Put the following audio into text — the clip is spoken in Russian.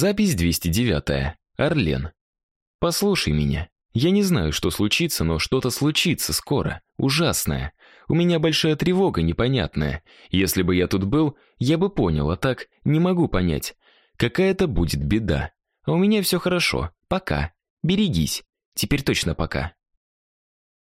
Запись 209. Орлен. Послушай меня. Я не знаю, что случится, но что-то случится скоро, ужасное. У меня большая тревога непонятная. Если бы я тут был, я бы понял, а так не могу понять. Какая-то будет беда. А у меня все хорошо. Пока. Берегись. Теперь точно пока.